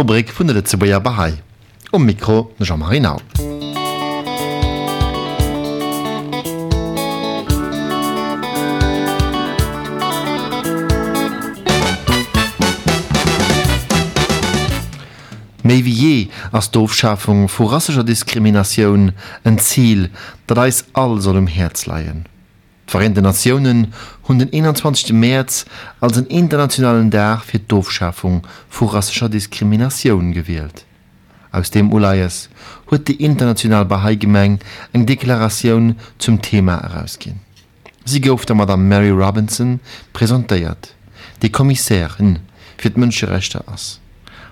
Rubrik vun der Letzebauer Bahai. Um Mikro Jean-Marie Nau. méi wie je ass d'Ofschaffung vu rassischer Diskriminatioun en Ziel, dat eis all soll um Herz leiien. Vereinten Nationen hunn den 21. März als en internationalen Dach fir d'Ofschaffung vu rassischer Diskriminatioun gewählt. Aus dem Ulayes huet die international Bahai-Gemeng eng Deklaratioun zum Thema herausgin. Sie gouf der Madame Mary Robinson präsentéiert, die Kommissärin fir d'Mënscherechte ass.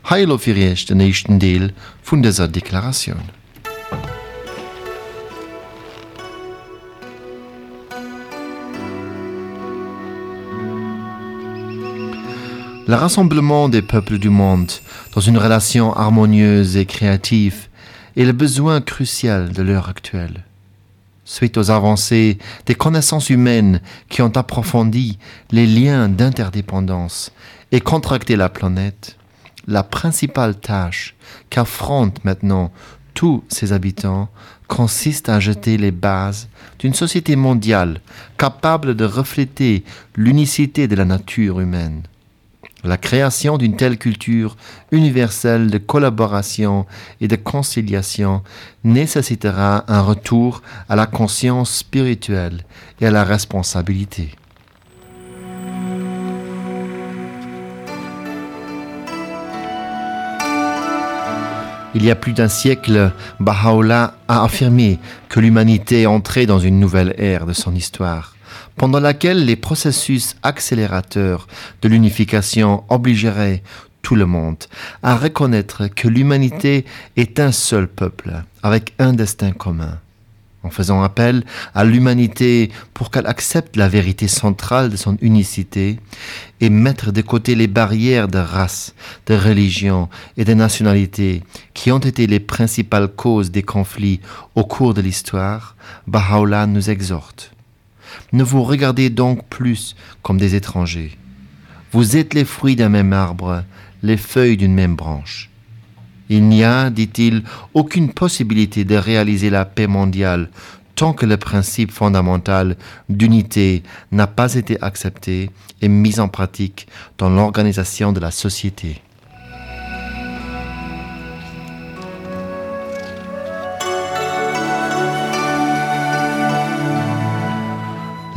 Heilo firrecht den nächsten Deel vun dieser Deklaration. Le rassemblement des peuples du monde dans une relation harmonieuse et créative est le besoin crucial de l'heure actuelle. Suite aux avancées des connaissances humaines qui ont approfondi les liens d'interdépendance et contracté la planète, la principale tâche qu'affrontent maintenant tous ses habitants consiste à jeter les bases d'une société mondiale capable de refléter l'unicité de la nature humaine. La création d'une telle culture universelle de collaboration et de conciliation nécessitera un retour à la conscience spirituelle et à la responsabilité. Il y a plus d'un siècle, Baha'u'llah a affirmé que l'humanité est entrée dans une nouvelle ère de son histoire, pendant laquelle les processus accélérateurs de l'unification obligeraient tout le monde à reconnaître que l'humanité est un seul peuple, avec un destin commun en faisant appel à l'humanité pour qu'elle accepte la vérité centrale de son unicité et mettre de côté les barrières de race, de religion et de nationalité qui ont été les principales causes des conflits au cours de l'histoire, Baha'u'llah nous exhorte. Ne vous regardez donc plus comme des étrangers. Vous êtes les fruits d'un même arbre, les feuilles d'une même branche. Il n'y a, dit-il, aucune possibilité de réaliser la paix mondiale tant que le principe fondamental d'unité n'a pas été accepté et mis en pratique dans l'organisation de la société.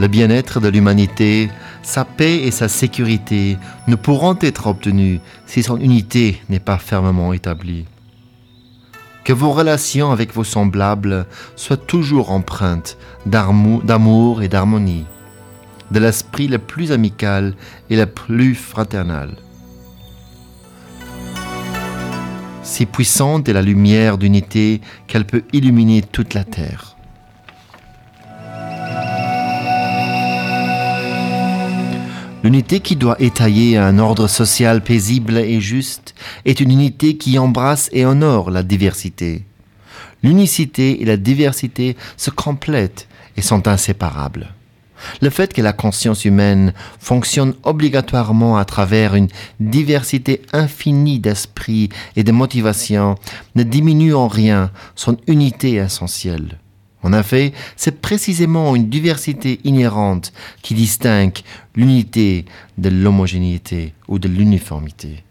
Le bien-être de l'humanité sa paix et sa sécurité ne pourront être obtenues si son unité n'est pas fermement établie. Que vos relations avec vos semblables soient toujours empreintes d'amour et d'harmonie, de l'esprit le plus amical et le plus fraternel. Si puissante est la lumière d'unité qu'elle peut illuminer toute la terre. L'unité qui doit étayer un ordre social paisible et juste est une unité qui embrasse et honore la diversité. L'unicité et la diversité se complètent et sont inséparables. Le fait que la conscience humaine fonctionne obligatoirement à travers une diversité infinie d'esprit et de motivation ne diminue en rien son unité essentielle. En effet, c'est précisément une diversité inhérente qui distingue l'unité de l'homogénéité ou de l'uniformité.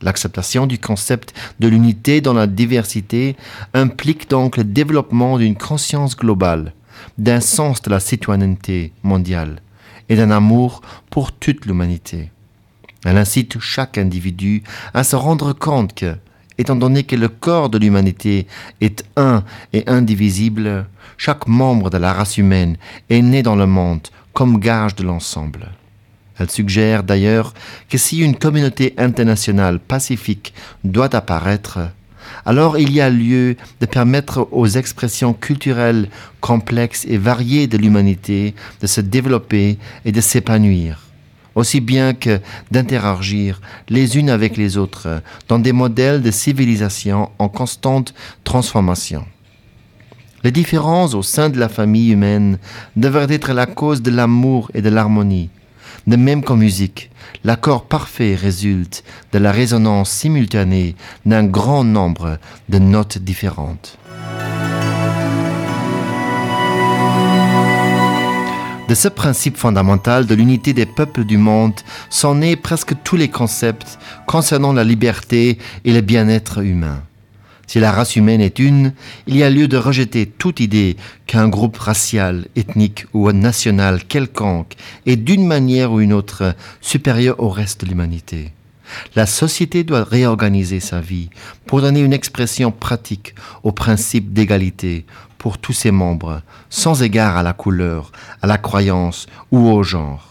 L'acceptation du concept de l'unité dans la diversité implique donc le développement d'une conscience globale, d'un sens de la citoyenneté mondiale et d'un amour pour toute l'humanité. Elle incite chaque individu à se rendre compte que, étant donné que le corps de l'humanité est un et indivisible, chaque membre de la race humaine est né dans le monde comme gage de l'ensemble. Elle suggère d'ailleurs que si une communauté internationale pacifique doit apparaître, alors il y a lieu de permettre aux expressions culturelles complexes et variées de l'humanité de se développer et de s'épanouir, aussi bien que d'interagir les unes avec les autres dans des modèles de civilisation en constante transformation. Les différences au sein de la famille humaine devraient être la cause de l'amour et de l'harmonie, De même qu'en musique, l'accord parfait résulte de la résonance simultanée d'un grand nombre de notes différentes. De ce principe fondamental de l'unité des peuples du monde sont nés presque tous les concepts concernant la liberté et le bien-être humain. Si la race humaine est une, il y a lieu de rejeter toute idée qu'un groupe racial, ethnique ou national quelconque est d'une manière ou une autre supérieur au reste de l'humanité. La société doit réorganiser sa vie pour donner une expression pratique au principe d'égalité pour tous ses membres, sans égard à la couleur, à la croyance ou au genre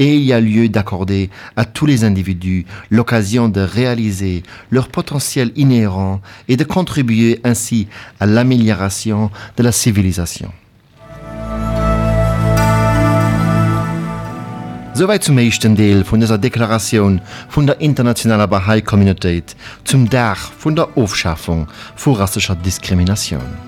et il y a lieu d'accorder à tous les individus l'occasion de réaliser leur potentiel inhérent et de contribuer ainsi à l'amélioration de la civilisation. Soweit zum mechten Deel vun dieser Deklaration vun der internationaler Bahai Community zum Dach vun der Aufschaffung vor rassischer Diskrimination.